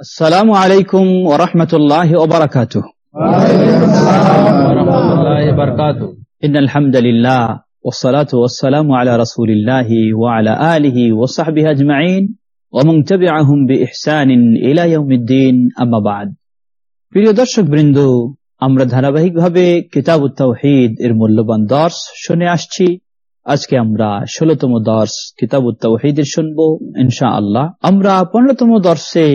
السلام عليكم ورحمة الله وبركاته إن الحمد لله والصلاة والسلام على رسول الله وعلى آله وصحبه أجمعين ومن تبعهم بإحسان إلى يوم الدين أما بعد প্রিয় দর্শক বৃন্দ আমরা ধারাবাহিকভাবে কিতাব তৌহিদ এর মূল্যবান দর্শ শুনে আসছি আজকে আমরা ষোলতম দর্শ কিতাব তৌহিদের শুনব ইনশা আল্লাহ আমরা পনেরোতম দর্শে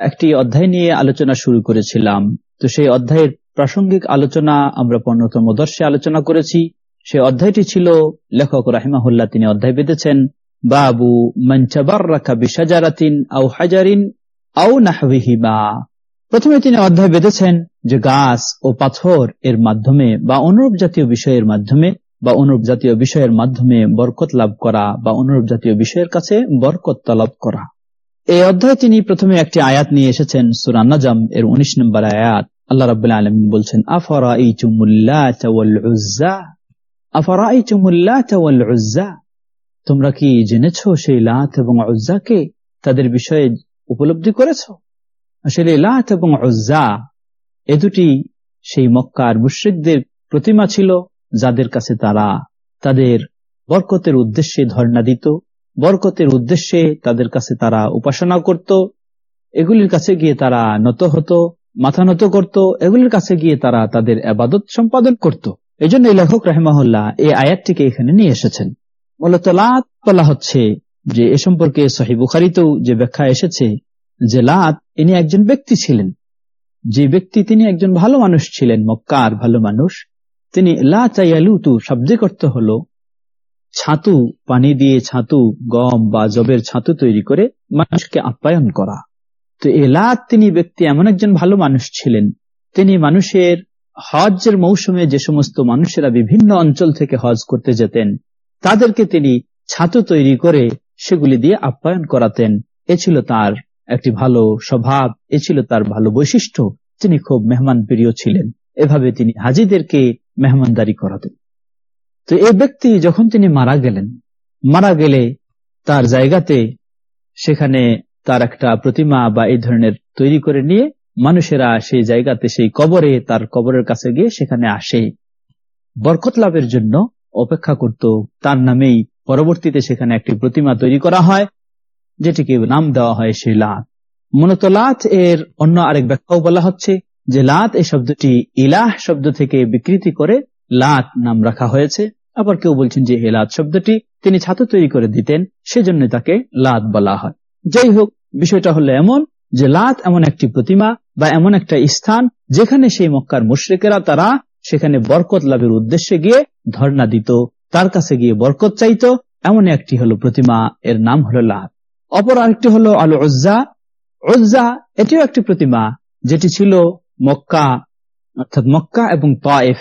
একটি অধ্যায় নিয়ে আলোচনা শুরু করেছিলাম। তো সেই অধ্যায়ের প্রাসঙ্গিক আলোচনা আমরা পনেরোতম দর্শে আলোচনা করেছি। সেই অধ্যায়টি ছিল, লেখক রাহিমাহুল্লাহ তিনি অধ্যায় বেঁধেছেন, বাবু মঞ্চাবার রাখা বিশাজারাতিন আউ হাজারিন আউ নাহবিহিমা প্রথমে তিনি অধ্যায় বেঁধেছেন যে গাছ ও পাথর এর মাধ্যমে বা অনুরূপ জাতীয় বিষয়ের মাধ্যমে বা অনুরূপ জাতীয় বিষয়ের মাধ্যমে বরকত লাভ করা বা অনুরূপ জাতীয় বিষয়ের কাছে বরকত তলব করা। এই অধ্যায়ে তিনি প্রথমে একটি আয়াত নিয়ে এসেছেন, সুরা এর উনিশ নম্বর আয়াত। আল্লাহ রাবুল্লাহ আলমিন বলছেন আফরা আফরা তোমরা কি জেনেছ সেই লাত এবং উজ্জাকে তাদের বিষয়ে উপলব্ধি করেছ? আসলে লাত এবং উজ্জা, এ দুটি সেই মক্কার মুশ্রিকদের প্রতিমা ছিল, যাদের কাছে তারা তাদের বরকতের উদ্দেশ্যে ধর্ণা দিত। বরকতের উদ্দেশ্যে তাদের কাছে তারা উপাসনা করত, এগুলির কাছে গিয়ে তারা নত হতো, মাথা নত করত, এগুলির কাছে গিয়ে তারা তাদের আবাদত সম্পাদন করত। এই জন্য লেখক রাহেমাহুল্লাহ এই আয়াতটিকে এখানে নিয়ে এসেছেন। মূলত লাত বলা হচ্ছে যে, এ সম্পর্কে সহি বুখারিতেও যে ব্যাখ্যা এসেছে যে লাত ইনি একজন ব্যক্তি ছিলেন। যে ব্যক্তি তিনি একজন ভালো মানুষ ছিলেন, মক্কার ভালো মানুষ, তিনি লা চাইয়ালুতু শব্দে করতে হলো ছাতু, পানি দিয়ে ছাতু, গম বা জবের ছাতু তৈরি করে মানুষকে আপ্যায়ন করা। তো এলাত তিনি ব্যক্তি এমন একজন ভালো মানুষ ছিলেন। তিনি মানুষের হজের মৌসুমে যে সমস্ত মানুষেরা বিভিন্ন অঞ্চল থেকে হজ করতে যেতেন, তাদেরকে তিনি ছাতু তৈরি করে সেগুলি দিয়ে আপ্যায়ন করাতেন। এ ছিল তার একটি ভালো স্বভাব, এ ছিল তার ভালো বৈশিষ্ট্য। তিনি খুব মেহমান প্রিয় ছিলেন। এভাবে তিনি হাজিদেরকে মেহমানদারি করাতেন। তো এই ব্যক্তি যখন তিনি মারা গেলেন, মারা গেলে তার জায়গাতে সেখানে তার একটা প্রতিমা বা এই ধরনের তৈরি করে নিয়ে মানুষেরা সেই জায়গাতে, সেই কবরে, তার কবরের কাছে গিয়ে সেখানে আসে। বরকত লাভের জন্য অপেক্ষা করত। তার নামেই পরবর্তীতে সেখানে একটি প্রতিমা তৈরি করা হয়, যেটিকে নাম দেওয়া হয় সেই লাত। মূলত লাত এর অন্য আরেক ব্যাখ্যাও বলা হচ্ছে যে লাত এই শব্দটি ইলাহ শব্দ থেকে বিকৃতি করে লাত নাম রাখা হয়েছে। আবার কেউ বলছেন যে হেলাত শব্দটি তিনি ছাত্র তৈরি করে দিতেন সেজন্য তাকে লাত বলা হয়। যাই হোক, বিষয়টা হলো এমন যে, লাত এমন একটি প্রতিমা বা এমন একটা স্থান যেখানে সেই মক্কার মুশ্রিকেরা তারা সেখানে বরকত লাভের উদ্দেশ্যে গিয়ে ধর্ণা দিত, তার কাছে গিয়ে বরকত চাইত। এমন একটি হলো প্রতিমা, এর নাম হলো লাত। অপর আরেকটি হলো আলো ওজ্জা ওজ্জা এটিও একটি প্রতিমা, যেটি ছিল মক্কা, অর্থাৎ মক্কা এবং তায়েফ।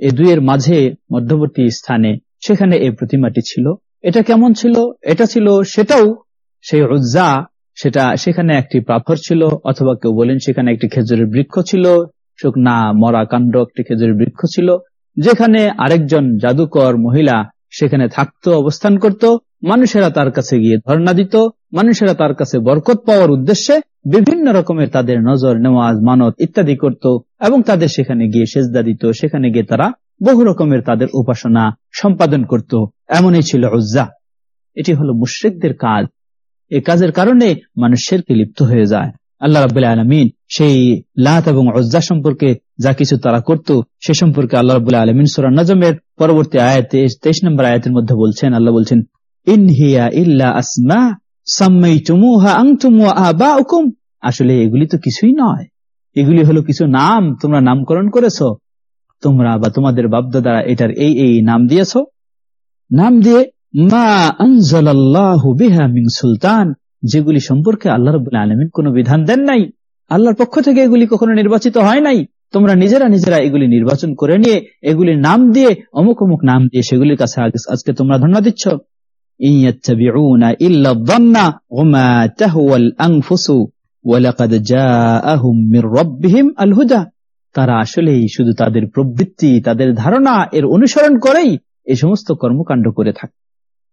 এই দুইয়ের মাঝে মধ্যবর্তী স্থানে, সেখানে এই প্রতিমাটি ছিল। এটা কেমন ছিল? এটা ছিল সেটাও সেই উজ্জা, সেটা সেখানে একটি পাথর ছিল, অথবা কেউ বলেন সেখানে একটি খেজুরের বৃক্ষ ছিল, শুকনা মরা কাণ্ড একটি খেজুরের বৃক্ষ ছিল, যেখানে আরেকজন জাদুকর মহিলা সেখানে থাকতো, অবস্থান করত, মানুষেরা তার কাছে গিয়ে ধর্ণা দিত মানুষেরা তার কাছে বরকত পাওয়ার উদ্দেশ্যে বিভিন্ন রকমের তাদের নজর, নেওয়াজ, মানত ইত্যাদি করত এবং তাদের সেখানে গিয়ে সেজদা দিত। সেখানে গিয়ে তারা বহু রকমের তাদের উপাসনা সম্পাদন করত। এমনই ছিল উজ্জা। এটি হলো মুশ্রিকদের কাজ। এই কাজের কারণে মানুষেরকে লিপ্ত হয়ে যায়। আল্লাহ রাবুল আলমিন সেই লাত এবং অজ্জা সম্পর্কে যা কিছু তারা করত, সে সম্পর্কে আল্লাহ রাবুল্লাহ আলমিন সুরান নজমের পরবর্তী আয়াতে তেইশ নম্বর আয়াতের মধ্যে বলছেন, আল্লাহ বলছেন ইনহিয়া ইল্লা আসমা আসলে এগুলি তো কিছুই নয়। এগুলি হলো কিছু নাম, তোমরা নামকরণ করেছ। তোমরা বা তোমাদের বাপদাদারা এটার এই এই নাম দিয়েছ। নাম দিয়ে মা সুলতান, যেগুলি সম্পর্কে আল্লাহ রব আলমিন কোন বিধান দেন নাই। আল্লাহর পক্ষ থেকে এগুলি কখনো নির্বাচিত হয় নাই। তোমরা নিজেরা নিজেরা এগুলি নির্বাচন করে নিয়ে এগুলির নাম দিয়ে, অমুক অমুক নাম দিয়ে সেগুলির কাছে আজকে তোমরা ধন্যবাদ দিচ্ছ। তারা আসলেই শুধু তাদের প্রবৃত্তি, তাদের ধারণা, এর অনুসরণ করেই এই সমস্ত কর্মকাণ্ড করে থাকে।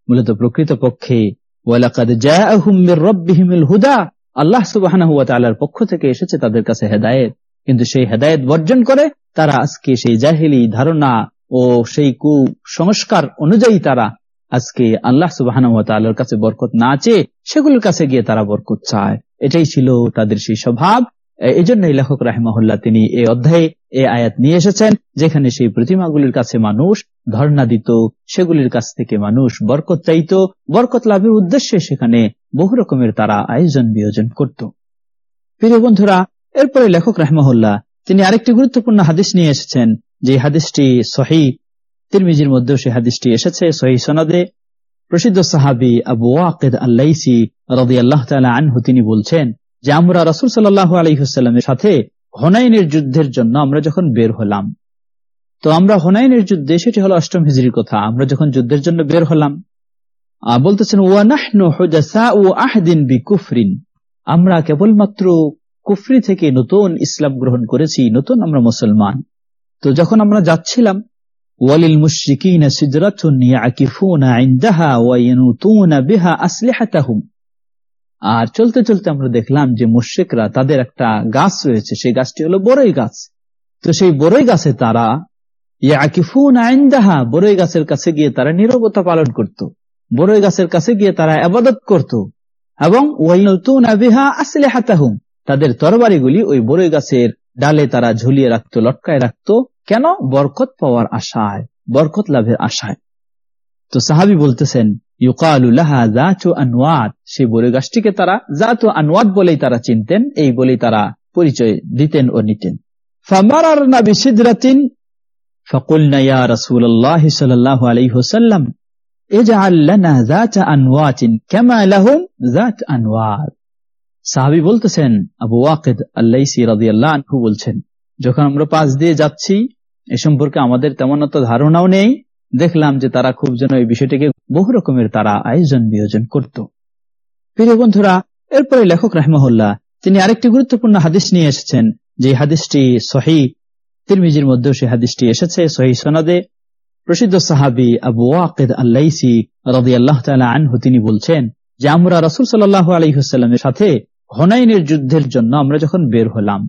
মূলত প্রকৃত পক্ষে হুদা আল্লাহ সুবাহ পক্ষ থেকে এসেছে তাদের কাছে হেদায়েত। কিন্তু সেই হেদায়েত বর্জন করে তারা আজকে সেই জাহিলি ধারণা ও সেই কুসংস্কার অনুযায়ী তারা আজকে আল্লাহ সুবাহ কাছে বরকত না চেয়ে সেগুলোর কাছে গিয়ে তারা বরকত চায়। এটাই ছিল তাদের সেই স্বভাব। এই জন্যই লেখক রাহিমাহুল্লাহ তিনি এই অধ্যায়ে এ আয়াত নিয়ে এসেছেন, যেখানে সেই প্রতিমাগুলির কাছে মানুষ ধর্ণা দিত, সেগুলির কাছ থেকে মানুষ বরকত চাইত। বরকত লাভের উদ্দেশ্যে সেখানে বহু রকমের তারা আয়োজন বিয়োজন করত। প্রিয় বন্ধুরা, এরপরে লেখক রাহমাহুল্লাহ তিনি আরেকটি গুরুত্বপূর্ণ হাদিস নিয়ে এসেছেন, যে হাদিসটি সহি তিরমিজির মধ্যেও সেই হাদিসটি এসেছে সহি সনদে। প্রসিদ্ধ সাহাবি আবু ওয়াকিদ আল্লাইসি রদি আল্লাহ আনহু, তিনি বলছেন যে, আমরা রসুল সাল্লাহ আলহিহাস্লামের সাথে হনাইনের যুদ্ধের জন্য আমরা যখন বের হলাম, তো আমরা হনাইনের যুদ্ধে, সেটি হলো অষ্টম হিজড়ির কথা, আমরা যখন যুদ্ধের জন্য বের হলাম বলতেছেন আহদিন বি কুফরিন আমরা কেবলমাত্র কুফরি থেকে নতুন ইসলাম গ্রহণ করেছি, নতুন আমরা মুসলমান। তো যখন আমরা যাচ্ছিলাম ওয়ালিল মুশরিকিন বিহা আর চলতে চলতে আমরা দেখলাম যে মুশ্রিকরা তাদের একটা গাছ রয়েছে, সেই গাছটি হলো গাছ। তো সেই গাছে তারা গাছের কাছে গিয়ে তারা নিরবতা পালন করত। বড়ই গাছের কাছে গিয়ে তারা আবাদত করত। এবং আসলে হাতাহুম তাদের তরবারিগুলি ওই বড়ই গাছের ডালে তারা ঝুলিয়ে রাখতো, লটকায় রাখত। কেন বরকত পাওয়ার আশায় বরকত লাভের আশায় তো সাহাবি বলতেছেন সেই বড়ই গাছটিকে তারা জাত আনওয়াত বলেই তারা চিনতেন এই বলেই তারা পরিচয় দিতেন ও নিতেন فقلنا يا رسول الله صلى الله عليه وسلم اجعل لنا ذات انوات كما لهم ذات انوات সাহাবি বলতেছেন আবু ওয়াকিদ আল্লাইসি রাদিয়াল্লাহু আনহু বলছেন যখন আমরা পাশ দিয়ে যাচ্ছি এ সম্পর্কে আমাদের তেমন অত ধারণাও নেই। দেখলাম যে তারা খুব যেন এই বিষয়টিকে বহু রকমের তারা আয়োজন বিয়োজন করত। প্রিয় বন্ধুরা, এরপরে লেখক রাহমহল্লা তিনি আরেকটি গুরুত্বপূর্ণ হাদিস নিয়ে এসেছেন, যে হাদিসটি সহি তিরমিজির মধ্যেও সে হাদিসটি এসেছে সহি সনদে। প্রসিদ্ধ সাহাবি আবু ওয়াকিদ আল্লাইসি রদি আল্লাহ আনহু তিনি বলছেন যে, আমরা রসুল সাল্লাহ আলহিহাস্লামের সাথে হনাইনের যুদ্ধের জন্য আমরা যখন বের হলাম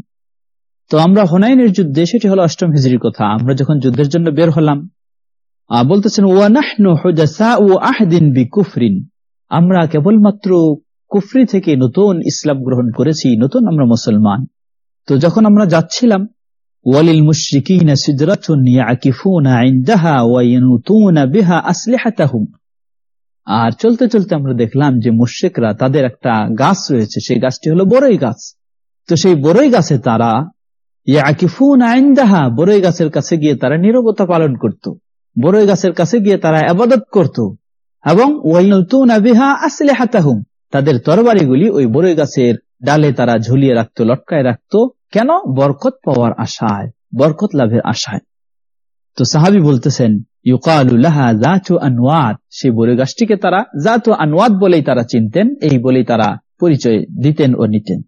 তো আমরা হনাইনের যুদ্ধে, সেটি হলো অষ্টম হিজড়ির কথা। আমরা যখন যুদ্ধের জন্য বের হলাম বলতেছেন কুফরিন আমরা কেবলমাত্র কুফরি থেকে নতুন ইসলাম গ্রহণ করেছি, নতুন আমরা মুসলমান। তো যখন আমরা যাচ্ছিলাম, ওয়ালিল মুশরিকিনা আর চলতে চলতে আমরা দেখলাম যে মুশ্রিকরা তাদের একটা গাছ রয়েছে, সেই গাছটি হলো বড়ই গাছ। তো সেই বড়ই গাছে তারা ইয়াকিফুন আইন্দাহা বড়ই গাছের কাছে গিয়ে তারা নিরবতা পালন করত। বড়ই গাছের কাছে গিয়ে তারা আবাদত করত। এবং হাতাহুম তাদের তরবারিগুলি ওই বড়ই গাছের ডালে তারা ঝুলিয়ে রাখতো, লটকায় রাখতো। কেন? বরকত পাওয়ার আশায়, বরকত লাভের আশায়। তো সাহাবি বলতেছেন সেই বড় গাছটিকে তারা জাত আনওয়াত বলেই তারা চিনতেন, এই বলেই তারা পরিচয় দিতেন ও নিতেন।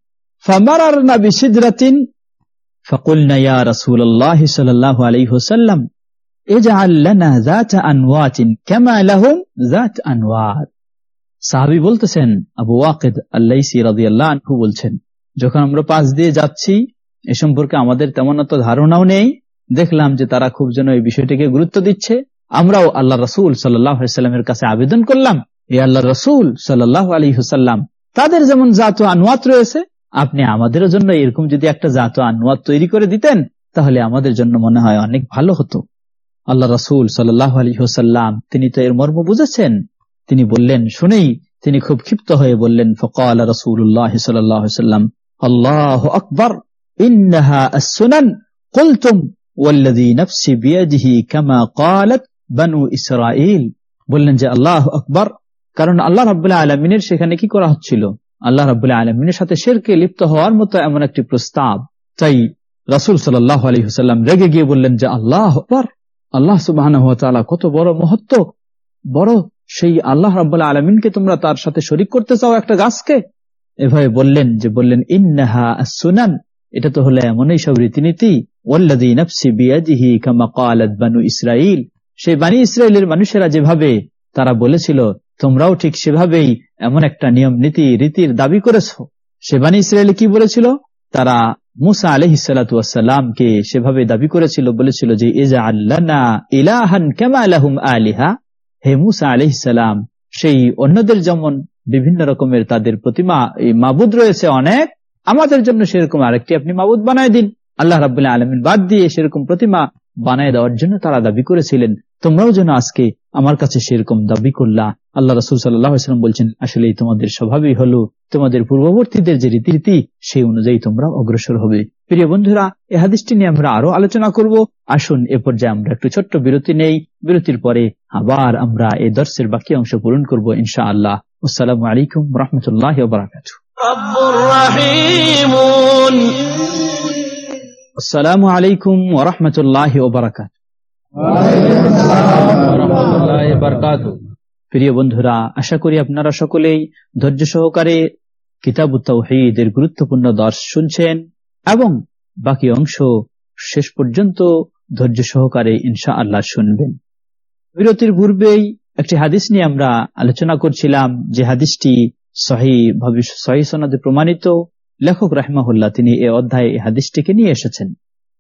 সাহাবি বলতেছেন, আবু ওয়াকিদ আল্লাইসি রাদিয়াল্লাহু বলছেন, যখন আমরা দিয়ে যাচ্ছি, এ সম্পর্কে আমাদের তেমন অত ধারণাও নেই। দেখলাম যে তারা খুব যেন এই বিষয়টিকে গুরুত্ব দিচ্ছে। আমরাও আল্লাহ রসুল সাল্লামের কাছে আবেদন করলাম এ আল্লাহ রসুল সাল্লাহ আলী হুসাল্লাম তাদের যেমন জাত আনুয়াত রয়েছে আপনি আমাদের জন্য এরকম যদি একটা জাত আনুয়াত তৈরি করে দিতেন, তাহলে আমাদের জন্য মনে হয় অনেক ভালো হতো। আল্লাহ রসুল সাল্লাহ আলী হুসাল্লাম তিনি তো এর মর্ম বুঝেছেন। তিনি বললেন, শুনেই তিনি খুব ক্ষিপ্ত হয়ে বললেন, ফকাল রসুল্লাহ সাল্লাম আল্লাহ আকবর বললেন যে, আল্লাহ আকবর। কারণ আল্লাহ রাবুল্লাহ আলমিনের সেখানে কি করা হচ্ছিল? আল্লাহ রাবুল্লাহ আলমিনের সাথে শেরকে লিপ্ত হওয়ার মতো এমন একটি প্রস্তাব। তাই রাসুল সাল্লাহ আলী হুসাল্লাম রেগে গিয়ে বললেন যে, আল্লাহ আল্লাহ সুবাহ কত বড় মহত্ব! বড় সেই আল্লাহ রাবুল্লাহ আলমিনকে তোমরা তার সাথে শরিক করতে চাও একটা গাছকে? এভাবে বললেন যে, বললেন, ইন্নাহা সুনান! এটা তো হলো এমনই সব রীতিনীতি। ইসরাইল সেই বানি ইসরায়েলের মানুষেরা যেভাবে তারা বলেছিল তোমরাও ঠিক সেভাবেই এমন একটা নিয়ম, নীতি, রীতির দাবি করেছ। সে বানি ইসরায়েল কি বলেছিল? তারা মুসা আলহ সালাতামকে সেভাবে দাবি করেছিল, বলেছিল যে ইজা আল্লাহ ইলাহান কেমা আলাহুম আলিহা? হে মুসা আলহ সালাম, সেই অন্যদের যেমন বিভিন্ন রকমের তাদের প্রতিমা, এই মাবুদ রয়েছে অনেক, আমাদের জন্য সেরকম আরেকটি আপনি মাবুদ বানায় দিন। আল্লাহ রাবুল্লাহ আলমিন বাদ দিয়ে সেরকম প্রতিমা বানায় দেওয়ার জন্য তারা দাবি করেছিলেন। তোমরাও যেন আজকে আমার কাছে সেরকম দাবি করলা। আল্লাহ রসুল সাল্লাম বলছেন আসলে তোমাদের স্বভাবই হলো তোমাদের পূর্ববর্তীদের যে রীতিরীতি সেই অনুযায়ী তোমরা অগ্রসর হবে। প্রিয় বন্ধুরা এ হাদিসটি নিয়ে আমরা আরও আলোচনা করব। আসুন এ পর্যায়ে আমরা একটু ছোট্ট বিরতি নেই। বিরতির পরে আবার আমরা এই দর্শের বাকি অংশ পূরণ করব ইনশা আল্লাহ আসসালামু আলাইকুম রহমতুল্লাহ বারাকাত আসসালামু আলাইকুম ওরহমতুল্লাহ বারাকাত প্রিয় বন্ধুরা, আশা করি আপনারা সকলেই ধৈর্য সহকারে কিতাব তাওহীদের গুরুত্বপূর্ণ দর্শ শুনছেন এবং বাকি অংশ শেষ পর্যন্ত ধৈর্য সহকারে ইনশা আল্লাহ শুনবেন। বিরতির পূর্বেই একটি হাদিস নিয়ে আমরা আলোচনা করছিলাম, যে হাদিসটি সহি সহি সনদে প্রমাণিত। লেখক রাহমাহুল্লাহ তিনি এ অধ্যায়ে হাদিসটিকে নিয়ে এসেছেন।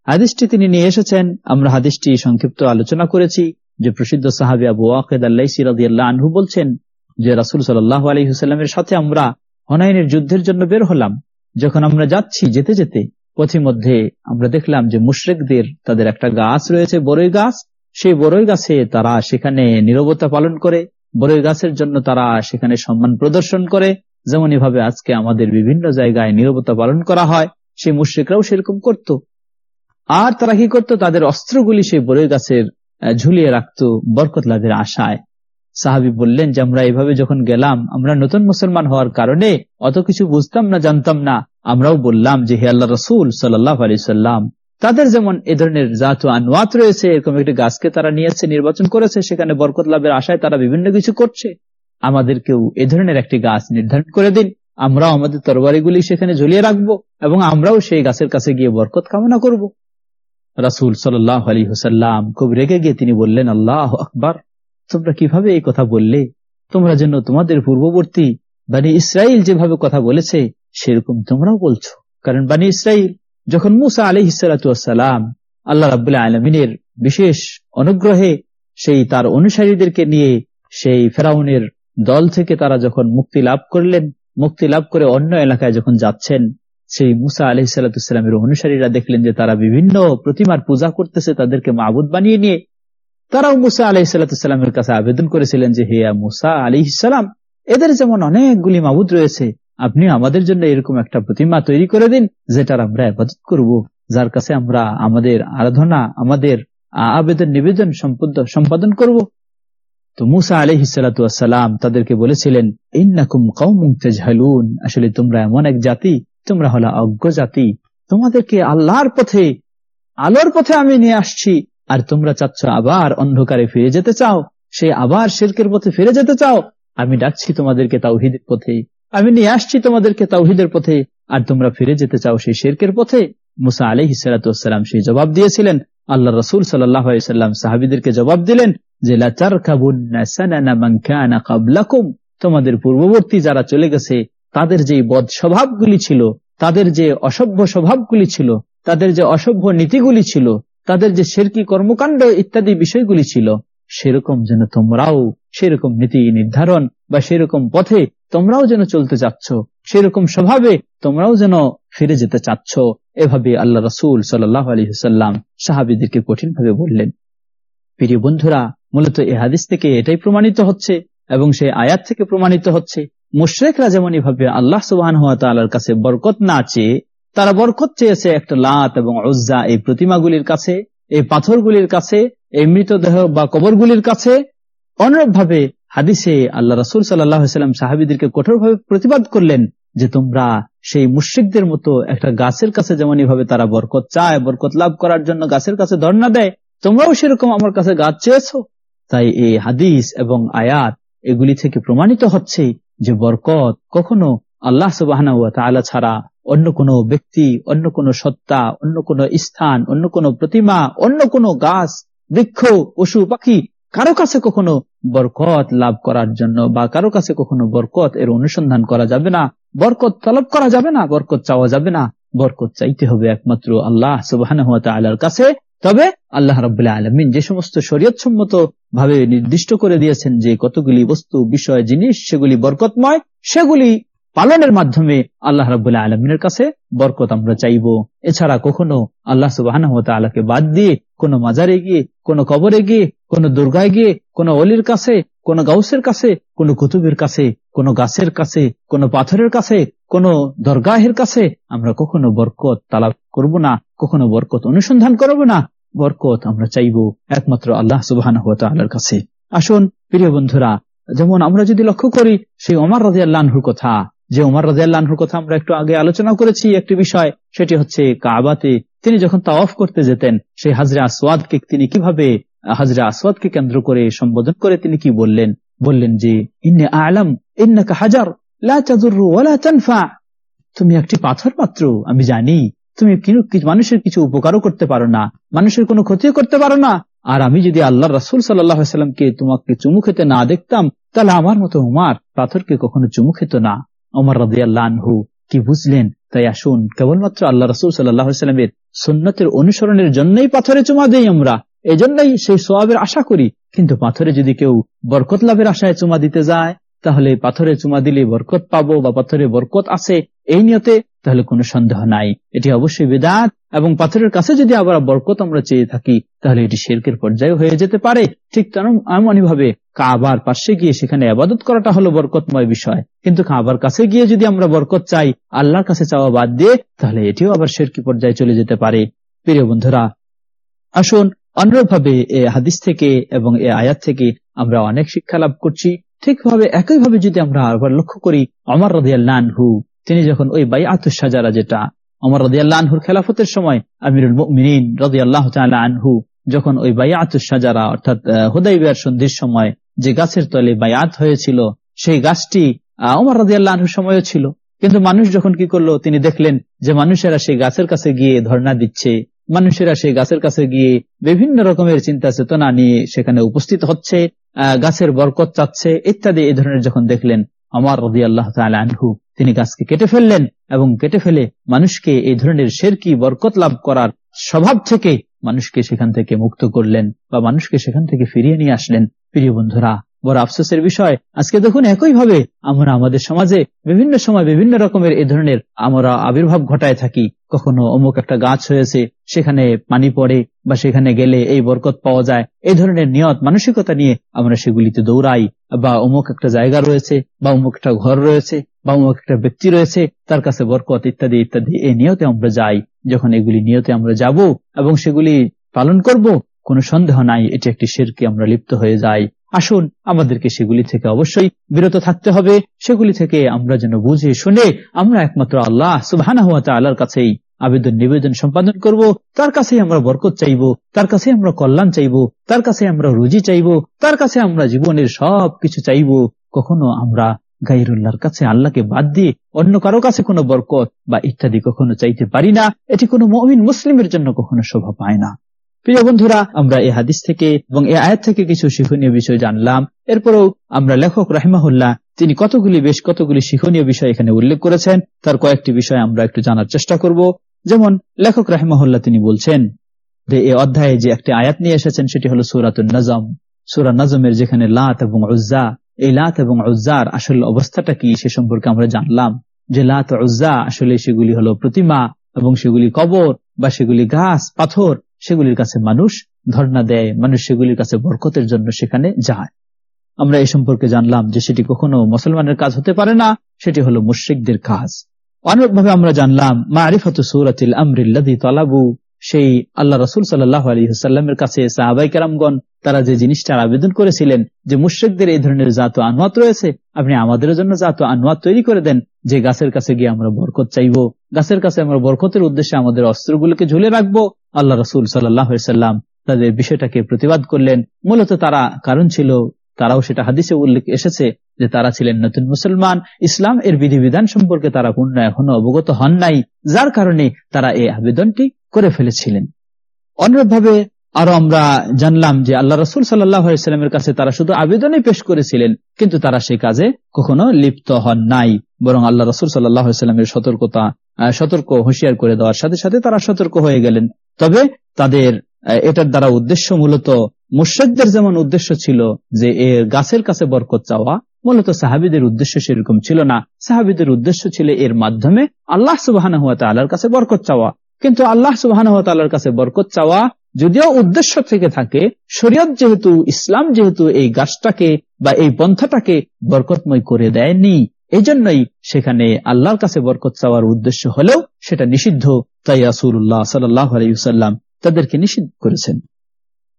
হাদিসটি তিনি নিয়ে এসেছেন। আমরা হাদিসটি সংক্ষিপ্ত আলোচনা করেছি যে প্রসিদ্ধ সাহাবি আবু ওয়াকেদ আল্লাহ সিরাদিয়াল্লাহ আনহু বলছেন যে রাসুল সাল্লাহ আলী হুসাল্লামের সাথে আমরা হনাইনের যুদ্ধের জন্য বের হলাম। যখন আমরা যাচ্ছি যেতে যেতে পথে মধ্যে আমরা দেখলাম যে মুশ্রেকদের তাদের একটা গাছ রয়েছে বড়ই গাছ। সেই বড়ই গাছে তারা সেখানে নিরবতা পালন করে বড়ই গাছের জন্য তারা সেখানে সম্মান প্রদর্শন করে। যেমন এভাবে আজকে আমাদের বিভিন্ন জায়গায় নিরবতা পালন করা হয়, সেই মুশ্রিকরাও সেরকম করত। আর তারা কি করত, তাদের অস্ত্রগুলি সেই বড়ই গাছের ঝুলিয়ে রাখত, বরকত লাভের আশায়। সাহাবি বললেন, যে আমরা এভাবে যখন গেলাম, আমরা নতুন মুসলমান হওয়ার কারণে অত কিছু বুঝতাম না, জানতাম না। আমরাও বললাম যে, হে আল্লাহ রসুল সাল্লাহ আলি সাল্লাম, তাদের যেমন এ ধরনের জাত আনোয়াত রয়েছে, এরকম একটি গাছকে তারা নিয়েছে, নির্বাচন করেছে, সেখানে বরকত লাভের আশায় তারা বিভিন্ন কিছু করছে। আমাদেরকেও এ ধরনের একটি গাছ নির্ধারণ করে দিন। আমরাও আমাদের তরবারিগুলি সেখানে ঝুলিয়ে রাখব এবং আমরাও সেই গাছের কাছে গিয়ে বরকত কামনা করব। রাসুল সাল্লাহ আলী হুসাল্লাম খুব রেগে গিয়ে তিনি বললেন, আল্লাহ আকবার, তোমরা কীভাবে এই কথা বললে? তোমরা যেন তোমাদের পূর্ববর্তী বানী ইসরায়েল যেভাবে কথা বলেছে, সেরকম তোমরাও বলছো। কারণ বানী ইসরায়েল যখন মুসা আলি হিসালাম আল্লাহ রাবুল্লাহ আলমিনের বিশেষ অনুগ্রহে সেই তার অনুসারীদেরকে নিয়ে সেই ফেরাউনের দল থেকে তারা যখন মুক্তি লাভ করলেন, মুক্তি লাভ করে অন্য এলাকায় যখন যাচ্ছেন সেই মুসা আলহ সাল্লামের অনুসারীরা দেখলেন যে তারা বিভিন্ন প্রতিমার পূজা করতেছে, তাদেরকে মাহবুদ বানিয়ে নিয়ে। তারাও মুসা আলহ সাল্লামের কাছে আবেদন করেছিলেন যে হেয়া মুসা আলি ইসালাম এদের যেমন অনেকগুলি মাহবুদ রয়েছে, আপনি আমাদের জন্য এরকম একটা প্রতিমা তৈরি করে দিন, যেটার আমরা আবাদত করব, যার কাছে আমরা আমাদের আরাধনা, আমাদের আবেদন, নিবেদন সম্পাদন করব। তো মুসা আলহ সালাম তাদেরকে বলেছিলেন, ইন্নাকুম কৌমুন আসলে তোমরা এমন এক জাতি তোমরা হলো অজ্ঞ জাতি। তোমাদেরকে আল্লাহর পথে, আলোর পথে আমি নিয়ে আসছি। আর তোমরা চাচ্ছ আবার অন্ধকারে ফিরে যেতে চাও। সে আবার শিল্কের পথে ফিরে যেতে চাও। আমি ডাকছি তোমাদেরকে তাওহিদের পথে। আমি নিয়ে আসছি তোমাদেরকে তাওহিদের পথে। আর তোমরা ফিরে যেতে চাও সেই শেরকের পথে। মুসা আলি হিসালাম সেই জবাব দিয়েছিলেন। আল্লাহ রসুল সাল্লাম সাহাবিদেরকে জবাব দিলেন যে তোমাদের পূর্ববর্তী যারা চলে গেছে তাদের যে বদ স্বভাবগুলি ছিল, তাদের যে অসভ্য স্বভাবগুলি ছিল, তাদের যে অসভ্য নীতিগুলি ছিল, তাদের যে শেরকি কর্মকাণ্ড ইত্যাদি বিষয়গুলি ছিল, সেরকম যেন তোমরাও সেরকম নীতি নির্ধারণ বা সেরকম পথে তোমরাও যেন চলতে চাচ্ছ, সেরকম স্বভাবে তোমরাও যেন ফিরে যেতে চাচ্ছ, এভাবে আল্লাহ রসুল সাল্লাহ আলী সাল্লাম সাহাবিদেরকে কঠিন ভাবে বললেন। প্রিয় বন্ধুরা, মূলত এ হাদিস থেকে এটাই প্রমাণিত হচ্ছে এবং সেই আয়াত থেকে প্রমাণিত হচ্ছে। মুশ্রেকরা যেমন এভাবে আল্লাহ সুবাহ কাছে বরকত না চেয়ে, তারা বরকত চেয়েছে একটা লাত এবং অজ্জা এই প্রতিমাগুলির কাছে, এই পাথরগুলির কাছে, এই মৃতদেহ বা কবরগুলির কাছে। অনুরূপভাবে হাদিসে আল্লাহ রসুল সাল্লাম সাহাবিদেরকে কঠোরভাবে প্রতিবাদ করলেন যে তোমরা সেই মুশ্রিকদের মতো একটা গাছের কাছে যেমন এভাবে তারা বরকত চায়, বরকত লাভ করার জন্য গাছের কাছে ধর্ণা দেয়, তোমরাও সেরকম আমার কাছে গাছ চেয়েছ। তাই এই হাদিস এবং আয়াত এগুলি থেকে প্রমাণিত হচ্ছে যে বরকত কখনো আল্লাহ সুবাহ ছাড়া অন্য কোনো ব্যক্তি, অন্য কোনো সত্তা, অন্য কোনো স্থান, অন্য কোনো প্রতিমা, অন্য কোনো গাছ, বৃক্ষ, পশু, পাখি কারও কাছে কখনো বরকত লাভ করার জন্য বা কারও কাছে কখনো বরকত এর অনুসন্ধান করা যাবে না, বরকত তলব করা যাবে না, বরকত চাওয়া যাবে না। বরকত চাইতে হবে একমাত্র আল্লাহ সুবাহ কাছে। তবে আল্লাহ রবাহ আলমিন যে সমস্ত শরীয়ত সম্মত ভাবে নির্দিষ্ট করে দিয়েছেন যে কতগুলি বস্তু, বিষয়, জিনিস, সেগুলি বরকতময়, সেগুলি পালনের মাধ্যমে আল্লাহ রবাহ আলমিনের কাছে বরকত আমরা চাইব। এছাড়া কখনো আল্লাহ সুবাহ আল্লাহকে বাদ দিয়ে কোনো মাজারে গিয়ে, কোনো কবরে গিয়ে, কোনো দুর্গায় গিয়ে, কোনো অলির কাছে, কোনো গাউসের কাছে, কোনো কুতুবের কাছে, কোনো গাছের কাছে, কোনো পাথরের কাছে, কোনো দরগাহের কাছে আমরা কখনো বরকত তালাব করব না। কখনো বরকত অনুসন্ধান করব না। বরকত আমরা চাইব একমাত্র আল্লাহ সুবাহ আল্লাহর কাছে। আসুন, প্রিয় বন্ধুরা, যেমন আমরা যদি লক্ষ্য করি, সেই অমর রাজি আল্লাহর কথা, যে ওমর রাজি আল্লাহর কথা আমরা একটু আগে আলোচনা করেছি একটি বিষয়, সেটি হচ্ছে কাবাতে তিনি যখন তাওয়াফ করতে যেতেন, সেই হাজরা আসওয়াদকে তিনি কীভাবে, হাজরা আসওয়াদকে কেন্দ্র করে সম্বোধন করে তিনি কি বললেন? বললেন যে, ইন্নে আলম ইন্নাকা হাজার তুমি একটি পাথর মাত্র আমি জানি তুমি মানুষের কিছু উপকারও করতে পারো না, মানুষের কোনো ক্ষতিও করতে পারো না। আর আমি যদি আল্লাহ রাসুল সাল্লাহামকে তোমাকে চুমু খেতে না দেখতাম, তাহলে আমার মতো উমার পাথরকে কখনো চুমু খেত না। অমর রাহু কি বুঝলেন? তাই আসুন, কেবলমাত্র আল্লাহ রসুল সাল্লাহামের সুন্নতের অনুসরণের জন্যই পাথরে চুমা দেই আমরা। এজন্যই সেই সোয়াবের আশা করি, কিন্তু পাথরে যদি কেউ বরকত লাভের আশায় চুমা দিতে যায় তাহলে পাথরে চুমা দিলে বরকত পাবো বা পাথরে বরকত আছে, এই নিয়তে তাহলে কোনো সন্দেহ নাই। এটি অবশ্যই বেদাত এবং পাথরের কাছে যদি আবার বরকত আমরা চেয়ে থাকি, তাহলে এটি শেরকের পর্যায়ে হয়ে যেতে পারে। ঠিক এমনই ভাবে কাবার পাশে গিয়ে সেখানে আবাদত করাটা হলো বরকতময় বিষয়। কিন্তু কাবার কাছে গিয়ে যদি আমরা বরকত চাই, আল্লাহর কাছে চাওয়া বাদ দিয়ে, তাহলে এটিও আবার শেরকি পর্যায়ে চলে যেতে পারে। প্রিয় বন্ধুরা, আসুন অন্যভাবে এ হাদিস থেকে এবং এ আয়াত থেকে আমরা অনেক শিক্ষা লাভ করছি। ঠিকভাবে একইভাবে যদি আমরা আবার লক্ষ্য করি অমর রদিয়াল্লাহু তিনি যখন ওই বাই আতুসাজারা যেটা অমর রদিয়াল্লাহুর খেলাফতের সময় আমিরুল মিনীন রদি আল্লাহ আনহু যখন ওই বাই আতুসাজারা অর্থাৎ হুদাইবিয়ার সন্ধির সময় যে গাছের তলে বায়াত হয়েছিল, সেই গাছটি অমর রদিয়াল্লাহুর সময়ও ছিল। কিন্তু মানুষ যখন কি করল, তিনি দেখলেন যে মানুষেরা সেই গাছের কাছে গিয়ে ধর্ণা দিচ্ছে। মানুষেরা সেই গাছের কাছে গিয়ে বিভিন্ন রকমের চিন্তা চেতনা নিয়ে সেখানে উপস্থিত হচ্ছে গাছের বরকত চাচ্ছে, ইত্যাদি এই ধরনের যখন দেখলেন আমার রদি আল্লাহ আনহু, তিনি গাছকে কেটে ফেললেন এবং কেটে ফেলে মানুষকে এই ধরনের শেরকি বরকত লাভ করার স্বভাব থেকে মানুষকে সেখান থেকে মুক্ত করলেন বা মানুষকে সেখান থেকে ফিরিয়ে নিয়ে আসলেন। প্রিয় বন্ধুরা বড় আফসোসের বিষয়। আজকে দেখুন একইভাবে আমরা আমাদের সমাজে বিভিন্ন সময় বিভিন্ন রকমের এ ধরনের আমরা আবির্ভাব ঘটায় থাকি। কখনো অমুক একটা গাছ হয়েছে, সেখানে পানি পড়ে বা সেখানে গেলে এই বরকত পাওয়া যায়। এই ধরনের নিয়ত, মানসিকতা নিয়ে আমরা সেগুলিতে দৌড়াই। বা অমুক একটা জায়গা রয়েছে, বা অমুক একটা ঘর রয়েছে, বা অমুক একটা ব্যক্তি রয়েছে, তার কাছে বরকত ইত্যাদি ইত্যাদি এই নিয়তে আমরা যাই। যখন এগুলি নিয়তে আমরা যাব এবং সেগুলি পালন করব, কোনো সন্দেহ নাই, এটি একটি শেরকে আমরা লিপ্ত হয়ে যাই। আসুন, আমাদেরকে সেগুলি থেকে অবশ্যই বিরত থাকতে হবে। সেগুলি থেকে আমরা যেন বুঝে শুনে আমরা একমাত্র আল্লাহ সুবাহানা হুয়া আল্লাহর কাছেই আবেদন, নিবেদন সম্পাদন করব। তার কাছে আমরা বরকত চাইব, তার কাছে আমরা কল্যাণ চাইব, তার কাছে আমরা রুজি চাইব, তার কাছে আমরা জীবনের সব কিছু চাইব। কখনো আমরা গাইরুল্লাহর কাছে আল্লাহকে বাদ দিয়ে অন্য কারও কাছে কোনো বরকত বা ইত্যাদি কখনো চাইতে পারি না। এটি কোনো মমিন, মুসলিমের জন্য কখনো শোভা পায় না। প্রিয় বন্ধুরা, আমরা এই হাদিস থেকে এবং এই আয়াত থেকে কিছু শিক্ষণীয় বিষয় জানলাম। এরপরেও আমরা লেখক রাহিমাহুল্লাহ, তিনি কতগুলি বেশ কতগুলি শিক্ষণীয় বিষয় এখানে উল্লেখ করেছেন, তার কয়েকটি বিষয় আমরা একটু জানার চেষ্টা করব। যেমন, লেখক রাহিমাহুল্লাহ তিনি বলছেন, যে এই অধ্যায়ে যে একটি আয়াত নিয়ে এসেছেন, সেটি হলো সুরাতুল নজম। সুরা নজমের যেখানে লাত এবং উজ্জা, এই লাত এবং উজ্জার আসল অবস্থাটা কি, সে সম্পর্কে আমরা জানলাম। যে লাত উজ্জা আসলে সেগুলি হলো প্রতিমা এবং সেগুলি কবর বা সেগুলি গাছ, পাথর সেগুলির কাছে মানুষ ধর্ণা দেয়, মানুষ সেগুলির কাছে বরকতের জন্য সেখানে যায়। আমরা এই সম্পর্কে জানলাম যে সেটি কখনো মুসলমানের কাজ হতে পারে না, সেটি হলো মুশ্রিকদের কাজ। অনেকভাবে আমরা জানলাম মা আরিফাত সুরাতিল আমরিল্লাদি তলাবু, সেই আল্লাহ রসুল সাল্লাহ আলী সাল্লামের কাছে সাহাবাই কেরামগণ তারা যে জিনিসটার আবেদন করেছিলেন যে মুশ্রিকদের এই ধরনের জাত আনোয়াত রয়েছে, আপনি আমাদের জন্য জাত আনোয়াত তৈরি করে দেন, যে গাছের কাছে গিয়ে আমরা বরকত চাইব। গাছের কাছে আমরা বরকতের উদ্দেশ্যে আমাদের অস্ত্রগুলোকে ঝুলে রাখব। আল্লাহ রসুল সাল্লাম তাদের বিষয়টাকে প্রতিবাদ করলেন। মূলত তারা, কারণ ছিল, তারাও সেটা হাদিসে উল্লেখ এসেছে যে তারা ছিলেন নতুন মুসলমান। ইসলাম এর বিধিবিধান সম্পর্কে তারা পূর্ণ এখনও অবগত হন নাই, যার কারণে তারা এই আবেদনটি করে ফেলেছিলেন। অন্যভাবে আরও আমরা জানলাম যে আল্লাহ রসুল সাল্লাহামের কাছে তারা শুধু আবেদনই পেশ করেছিলেন, কিন্তু তারা সেই কাজে কখনো লিপ্ত হন নাই, বরং আল্লাহ রসুল সাল্লাহামের সতর্কতা সতর্ক হুঁশিয়ার করে দেওয়ার সাথে সাথে তারা সতর্ক হয়ে গেলেন। তবে তাদের এটার দ্বারা উদ্দেশ্য মূলত মুশ্রকদের যেমন উদ্দেশ্য ছিল যে এ গাছের কাছে বরকত চাওয়া, মূলত সাহাবিদের উদ্দেশ্য সেরকম ছিল না। সাহাবিদের উদ্দেশ্য ছিল এর মাধ্যমে আল্লাহ সুবাহ কাছে বরকত চাওয়া। কিন্তু আল্লাহ সুবাহ কাছে বরকত চাওয়া যদিও উদ্দেশ্য থেকে থাকে, শরীয়ত যেহেতু, ইসলাম যেহেতু এই গাছটাকে বা এই পন্থাটাকে বরকতময় করে দেয়নি এই জন্যই সেখানে আল্লাহর কাছে বরকত চাওয়ার উদ্দেশ্য হলেও সেটা নিষিদ্ধ। তাই আসুল্লাহ সাল্লাহ আলাইসাল্লাম তাদেরকে নিষিদ্ধ করেছেন।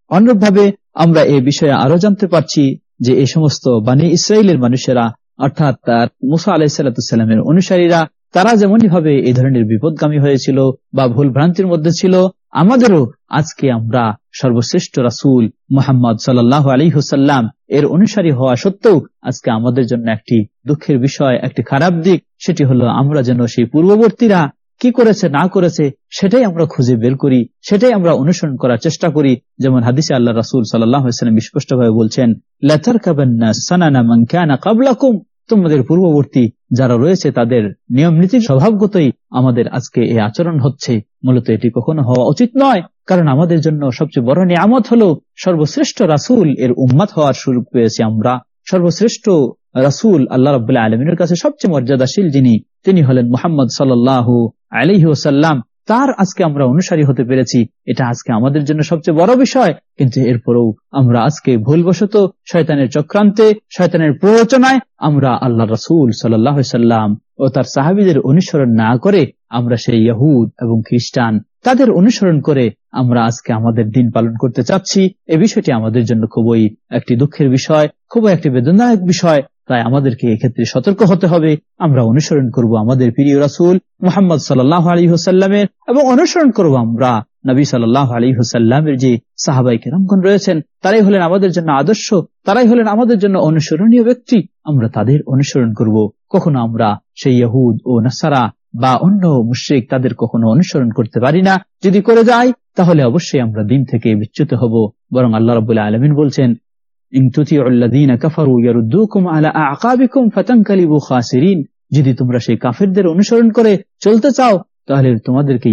অনুরূপভাবে আমরা এই বিষয়ে আরও জানতে পারছি যে এই সমস্ত বানী ইসরায়েলের মানুষেরা, অর্থাৎ তার মুসা আলাহিসাল্লামের অনুসারীরা, তারা যেমনই ভাবে এই ধরনের বিপদগামী হয়েছিল বা ভুল ভ্রান্তির মধ্যে ছিল, আমাদেরও আজকে আমরা সর্বশ্রেষ্ঠ রাসুল মোহাম্মদ সাল্লাহ আলী হুসাল্লাম এর অনুসারী হওয়া সত্ত্বেও আজকে আমাদের জন্য একটি দুঃখের বিষয়, একটি খারাপ দিক, সেটি হলো আমরা যেন সেই পূর্ববর্তীরা কি করেছে, না করেছে, সেটাই আমরা খুঁজে বের করি, সেটাই আমরা অনুসরণ করার চেষ্টা করি। যেমন হাদিসে আল্লাহ রাসুল সাল্লাম স্পষ্টভাবে বলছেন লেথার মাংকানা কাবলাকুম। তোমাদের পূর্ববর্তী যারা রয়েছে, তাদের নিয়ম নীতির স্বভাবগতই আমাদের আজকে এই আচরণ হচ্ছে। মূলত এটি কখনো হওয়া উচিত নয়। কারণ আমাদের জন্য সবচেয়ে বড় নিয়ামত হলো সর্বশ্রেষ্ঠ রাসুল এর উম্মাদ হওয়ার সুযোগ পেয়েছি আমরা। সর্বশ্রেষ্ঠ রাসুল আল্লাহ রবাহ আলমিনের কাছে সবচেয়ে মর্যাদাশীল যিনি, তিনি হলেন মোহাম্মদ সাল্লাহ আলহি ওসাল্লাম তার আজকে আমরা অনুসারী হতে পেরেছি। এটা আজকে আমাদের জন্য সবচেয়ে বড় বিষয়। কিন্তু এরপরেও আমরা আজকে ভুলবশত শয়তানের চক্রান্তে, শয়তানের প্ররোচনায় আমরা আল্লাহ রসুল সাল্লাম ও তার সাহাবিদের অনুসরণ না করে আমরা সেই ইহুদ এবং খ্রিস্টান, তাদের অনুসরণ করে আমরা আজকে আমাদের দিন পালন করতে চাচ্ছি। এ বিষয়টি আমাদের জন্য খুবই একটি দুঃখের বিষয়, খুবই একটি বেদনায়ক বিষয়। তাই আমাদেরকে এক্ষেত্রে সতর্ক হতে হবে। আমরা অনুসরণ করব আমাদের প্রিয় রাসুল মোহাম্মদ সাল্লাহ আলী হুসাল্লামের এবং অনুসরণ করব আমরা নবী সাল্লাহ আলী হোসাল্লামের যে সাহাবাই কেরামগণ রয়েছেন, তারাই হলেন আমাদের জন্য আদর্শ, তারাই হলেন আমাদের জন্য অনুসরণীয় ব্যক্তি। আমরা তাদের অনুসরণ করব। কখনো আমরা সেই ইহুদ ও নাসারা বা অন্য মুশ্রিক তাদের কখনো অনুসরণ করতে পারি না। যদি করে যাই, তাহলে অবশ্যই আমরা দিন থেকে বিচ্যুত হব। বরং আল্লাহ রবুল্লাহ আলমিন বলছেন যদি তোমরা সেই কাফেরদের অনুসরণ করে চলতে চাও, তাহলে তোমাদেরকে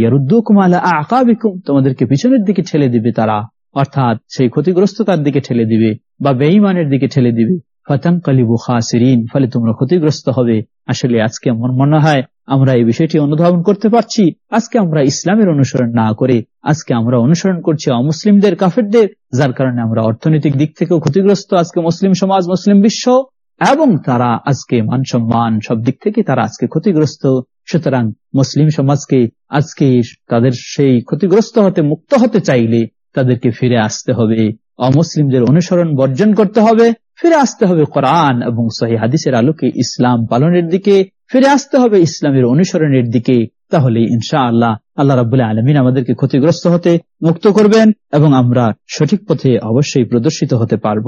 তোমাদেরকে পিছনের দিকে ঠেলে দিবে তারা। অর্থাৎ সেই ক্ষতিগ্রস্ততার দিকে ঠেলে দিবে বা বেঈমানের দিকে ঠেলে দিবে। ফতাঙ্কালিবু খাসিরিন, ফলে তোমরা ক্ষতিগ্রস্ত হবে। আসলে আজকে আমার মনে হয় আমরা এই বিষয়টি অনুধাবন করতে পারছি। আজকে আমরা ইসলামের অনুসরণ না করে, আজকে আমরা অনুসরণ করছি অমুসলিমদের, কাফেরদের, যার কারণে আমরা অর্থনৈতিক দিক থেকেও ক্ষতিগ্রস্ত আজকে মুসলিম সমাজ, মুসলিম বিশ্ব, এবং তারা আজকে মান সম্মান সব দিক থেকে তারা আজকে ক্ষতিগ্রস্ত। সুতরাং মুসলিম সমাজকে আজকে তাদের সেই ক্ষতিগ্রস্ত হতে, মুক্ত হতে চাইলে তাদেরকে ফিরে আসতে হবে। অমুসলিমদের অনুসরণ বর্জন করতে হবে, ফিরে আসতে হবে কোরআন এবং সহি হাদিসের আলোকে ইসলাম পালনের দিকে, ফিরে আসতে হবে ইসলামের অনুসরণের দিকে। তাহলে ইনশা আল্লাহ আল্লাহ রাবুল্লাহ আলমিন আমাদেরকে ক্ষতিগ্রস্ত হতে মুক্ত করবেন এবং আমরা সঠিক পথে অবশ্যই প্রদর্শিত হতে পারব।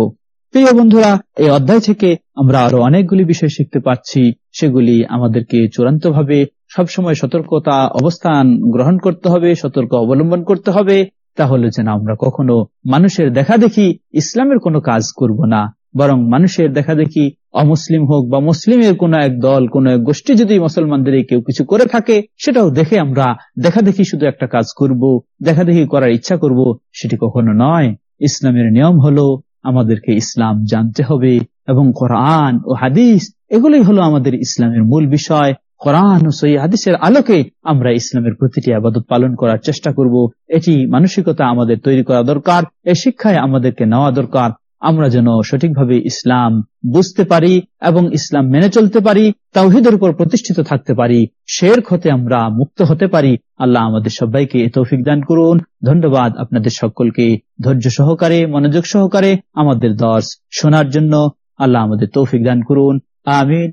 প্রিয় বন্ধুরা, এই অধ্যায় থেকে আমরা আরও অনেকগুলি বিষয় শিখতে পাচ্ছি সেগুলি আমাদেরকে চূড়ান্ত ভাবে সবসময় সতর্কতা অবস্থান গ্রহণ করতে হবে, সতর্ক অবলম্বন করতে হবে। তাহলে যেন আমরা কখনো মানুষের দেখা দেখি ইসলামের কোনো কাজ করব না, বরং মানুষের দেখা দেখি অমুসলিম হোক বা মুসলিমের কোন এক দল, কোন এক গোষ্ঠী যদি মুসলমানদের কেউ কিছু করে থাকে, সেটাও দেখে আমরা দেখা দেখি শুধু একটা কাজ করব দেখা দেখি করার ইচ্ছা করব, সেটি কখনো নয়। ইসলামের নিয়ম হলো আমাদেরকে ইসলাম জানতে হবে এবং কোরআন ও হাদিস, এগুলোই হলো আমাদের ইসলামের মূল বিষয়। কোরআন ও সই হাদিসের আলোকে আমরা ইসলামের প্রতিটি আবাদত পালন করার চেষ্টা করব। এটি মানসিকতা আমাদের তৈরি করা দরকার, এ শিক্ষায় আমাদেরকে নেওয়া দরকার। আমরা যেন সঠিকভাবে ইসলাম বুঝতে পারি এবং ইসলাম মেনে চলতে পারি, তাওহিদের উপর প্রতিষ্ঠিত থাকতে পারি শের ক্ষতে আমরা মুক্ত হতে পারি। আল্লাহ আমাদের সবাইকে তৌফিক দান করুন। ধন্যবাদ আপনাদের সকলকে। ধৈর্য সহকারে, মনোযোগ সহকারে আমাদের দশ শোনার জন্য আল্লাহ আমাদের তৌফিক দান করুন। আমিন।